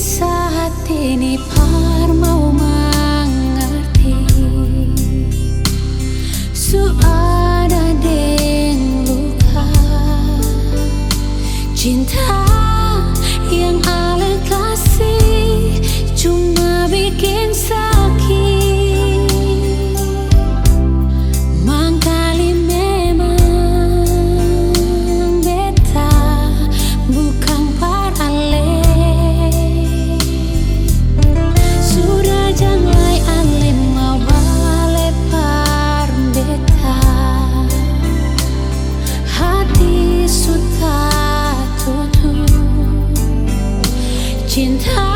sing bisa 心疼